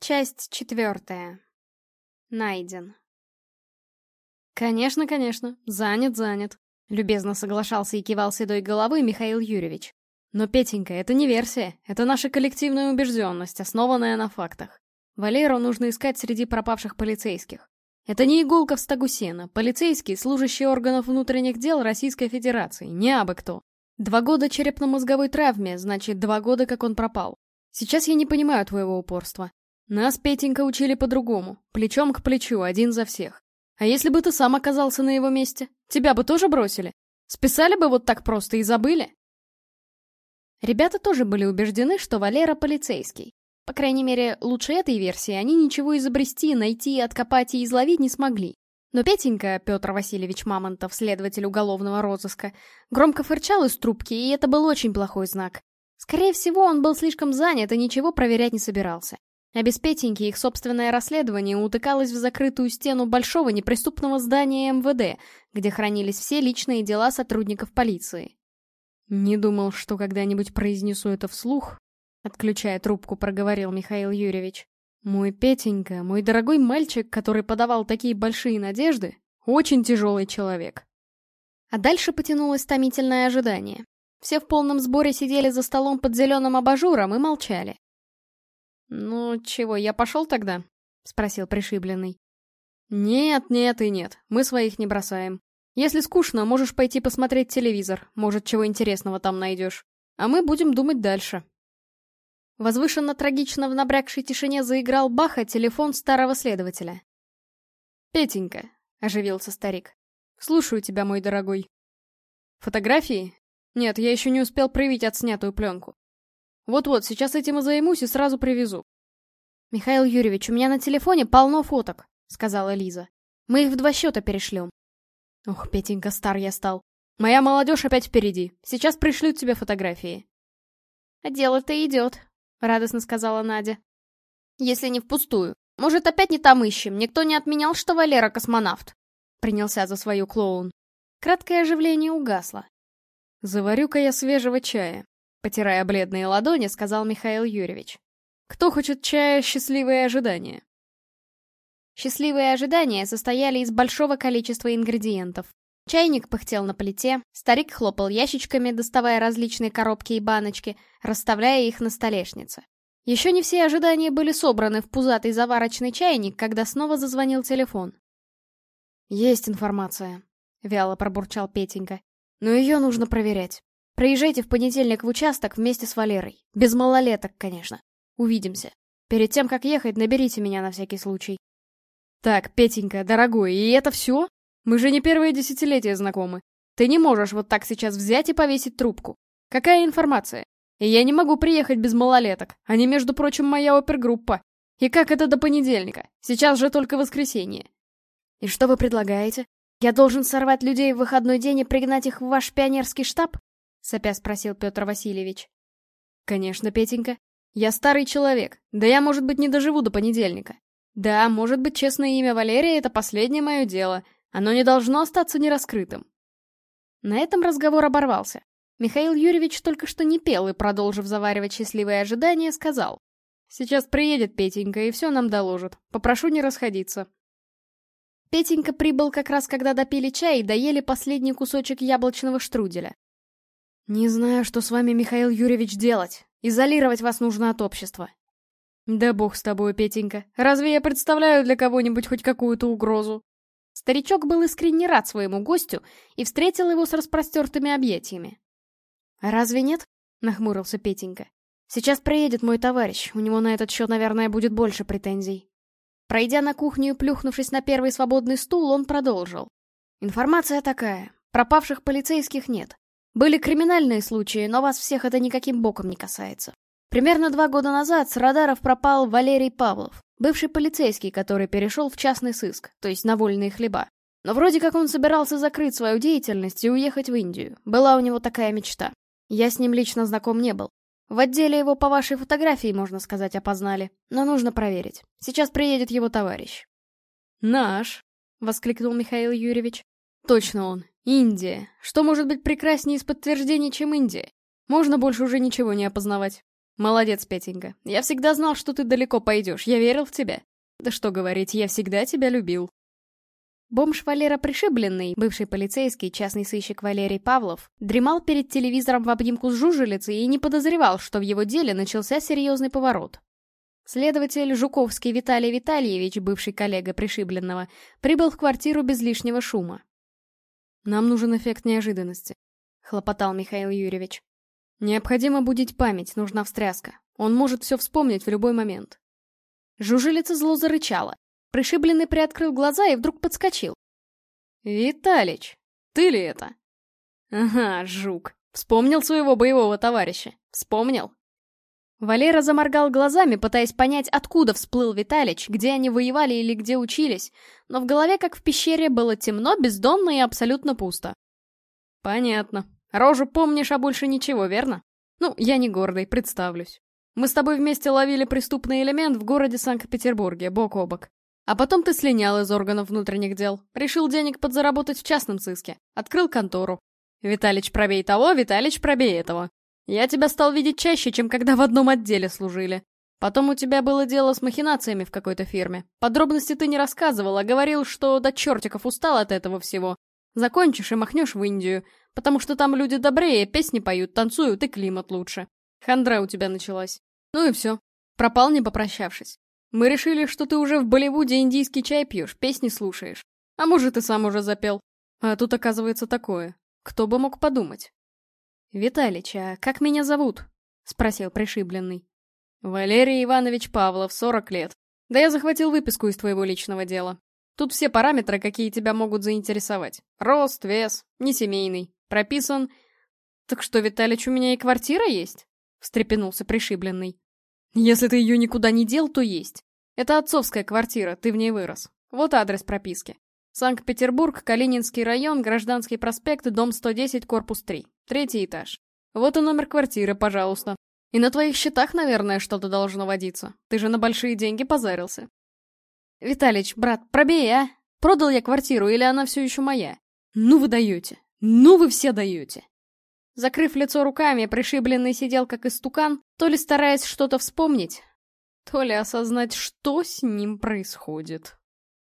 Часть четвертая. Найден. «Конечно, конечно. Занят, занят», — любезно соглашался и кивал седой головой Михаил Юрьевич. «Но, Петенька, это не версия, это наша коллективная убежденность, основанная на фактах. Валеру нужно искать среди пропавших полицейских. Это не иголка в стогу сена, полицейский, служащий органов внутренних дел Российской Федерации, не абы кто. Два года черепно-мозговой травме, значит, два года, как он пропал. Сейчас я не понимаю твоего упорства. Нас, Петенька, учили по-другому, плечом к плечу, один за всех. А если бы ты сам оказался на его месте? Тебя бы тоже бросили? Списали бы вот так просто и забыли? Ребята тоже были убеждены, что Валера полицейский. По крайней мере, лучше этой версии они ничего изобрести, найти, откопать и изловить не смогли. Но Петенька, Петр Васильевич Мамонтов, следователь уголовного розыска, громко фырчал из трубки, и это был очень плохой знак. Скорее всего, он был слишком занят и ничего проверять не собирался. А без Петеньки их собственное расследование утыкалось в закрытую стену большого неприступного здания МВД, где хранились все личные дела сотрудников полиции. «Не думал, что когда-нибудь произнесу это вслух», — отключая трубку, проговорил Михаил Юрьевич. «Мой Петенька, мой дорогой мальчик, который подавал такие большие надежды, очень тяжелый человек». А дальше потянулось томительное ожидание. Все в полном сборе сидели за столом под зеленым абажуром и молчали. «Ну, чего, я пошел тогда?» — спросил пришибленный. «Нет, нет и нет, мы своих не бросаем. Если скучно, можешь пойти посмотреть телевизор, может, чего интересного там найдешь. А мы будем думать дальше». Возвышенно-трагично в набрякшей тишине заиграл Баха телефон старого следователя. «Петенька», — оживился старик, — «слушаю тебя, мой дорогой». «Фотографии? Нет, я еще не успел проявить отснятую пленку. Вот-вот, сейчас этим и займусь и сразу привезу. «Михаил Юрьевич, у меня на телефоне полно фоток», — сказала Лиза. «Мы их в два счета перешлем». Ох, Петенька, стар я стал. Моя молодежь опять впереди. Сейчас пришлют тебе фотографии. «А дело-то идет», — радостно сказала Надя. «Если не впустую. Может, опять не там ищем? Никто не отменял, что Валера космонавт?» Принялся за свою клоун. Краткое оживление угасло. «Заварю-ка я свежего чая», Потирая бледные ладони, сказал Михаил Юрьевич. «Кто хочет чая «Счастливые ожидания»?» Счастливые ожидания состояли из большого количества ингредиентов. Чайник пыхтел на плите, старик хлопал ящичками, доставая различные коробки и баночки, расставляя их на столешнице. Еще не все ожидания были собраны в пузатый заварочный чайник, когда снова зазвонил телефон. «Есть информация», — вяло пробурчал Петенька. «Но ее нужно проверять. Проезжайте в понедельник в участок вместе с Валерой. Без малолеток, конечно. Увидимся. Перед тем, как ехать, наберите меня на всякий случай. Так, Петенька, дорогой, и это все? Мы же не первые десятилетия знакомы. Ты не можешь вот так сейчас взять и повесить трубку. Какая информация? И я не могу приехать без малолеток. Они, между прочим, моя опергруппа. И как это до понедельника? Сейчас же только воскресенье. И что вы предлагаете? Я должен сорвать людей в выходной день и пригнать их в ваш пионерский штаб? — сопя спросил Петр Васильевич. «Конечно, Петенька. Я старый человек. Да я, может быть, не доживу до понедельника. Да, может быть, честное имя Валерия — это последнее мое дело. Оно не должно остаться нераскрытым». На этом разговор оборвался. Михаил Юрьевич только что не пел и, продолжив заваривать счастливые ожидания, сказал. «Сейчас приедет Петенька и все нам доложит. Попрошу не расходиться». Петенька прибыл как раз, когда допили чай и доели последний кусочек яблочного штруделя. «Не знаю, что с вами, Михаил Юрьевич, делать. Изолировать вас нужно от общества». «Да бог с тобой, Петенька. Разве я представляю для кого-нибудь хоть какую-то угрозу?» Старичок был искренне рад своему гостю и встретил его с распростертыми объятиями. «Разве нет?» — нахмурился Петенька. «Сейчас приедет мой товарищ, у него на этот счет, наверное, будет больше претензий». Пройдя на кухню и плюхнувшись на первый свободный стул, он продолжил. «Информация такая. Пропавших полицейских нет. Были криминальные случаи, но вас всех это никаким боком не касается. Примерно два года назад с радаров пропал Валерий Павлов, бывший полицейский, который перешел в частный сыск, то есть на вольные хлеба. Но вроде как он собирался закрыть свою деятельность и уехать в Индию. Была у него такая мечта. Я с ним лично знаком не был. В отделе его по вашей фотографии, можно сказать, опознали. Но нужно проверить. Сейчас приедет его товарищ. «Наш!» — воскликнул Михаил Юрьевич. «Точно он. Индия. Что может быть прекраснее из подтверждений, чем Индия? Можно больше уже ничего не опознавать. Молодец, Петенька. Я всегда знал, что ты далеко пойдешь. Я верил в тебя. Да что говорить, я всегда тебя любил. Бомж Валера Пришибленный, бывший полицейский, частный сыщик Валерий Павлов, дремал перед телевизором в обнимку с жужелицей и не подозревал, что в его деле начался серьезный поворот. Следователь Жуковский Виталий Витальевич, бывший коллега Пришибленного, прибыл в квартиру без лишнего шума. «Нам нужен эффект неожиданности», — хлопотал Михаил Юрьевич. «Необходимо будить память, нужна встряска. Он может все вспомнить в любой момент». Жужелица зло зарычала, Пришибленный приоткрыл глаза и вдруг подскочил. «Виталич, ты ли это?» «Ага, жук. Вспомнил своего боевого товарища. Вспомнил?» Валера заморгал глазами, пытаясь понять, откуда всплыл Виталич, где они воевали или где учились, но в голове, как в пещере, было темно, бездонно и абсолютно пусто. «Понятно. Рожу помнишь, а больше ничего, верно? Ну, я не гордый, представлюсь. Мы с тобой вместе ловили преступный элемент в городе Санкт-Петербурге, бок о бок. А потом ты слинял из органов внутренних дел. Решил денег подзаработать в частном сыске. Открыл контору. Виталич, пробей того, Виталич, пробей этого. Я тебя стал видеть чаще, чем когда в одном отделе служили. Потом у тебя было дело с махинациями в какой-то фирме. Подробности ты не рассказывал, а говорил, что до чертиков устал от этого всего. Закончишь и махнешь в Индию, потому что там люди добрее, песни поют, танцуют и климат лучше. Хандра у тебя началась. Ну и все. Пропал, не попрощавшись. Мы решили, что ты уже в Болливуде индийский чай пьешь, песни слушаешь. А может, и сам уже запел. А тут оказывается такое. Кто бы мог подумать? «Виталич, а как меня зовут?» — спросил пришибленный. «Валерий Иванович Павлов, 40 лет. Да я захватил выписку из твоего личного дела. Тут все параметры, какие тебя могут заинтересовать. Рост, вес, не семейный. Прописан... Так что, Виталич, у меня и квартира есть?» — встрепенулся пришибленный. Если ты ее никуда не дел, то есть. Это отцовская квартира, ты в ней вырос. Вот адрес прописки. Санкт-Петербург, Калининский район, Гражданский проспект, дом 110, корпус 3. Третий этаж. Вот и номер квартиры, пожалуйста. И на твоих счетах, наверное, что-то должно водиться. Ты же на большие деньги позарился. Виталич, брат, пробей, а? Продал я квартиру или она все еще моя? Ну вы даете. Ну вы все даете. Закрыв лицо руками, пришибленный сидел как истукан, то ли стараясь что-то вспомнить, то ли осознать, что с ним происходит.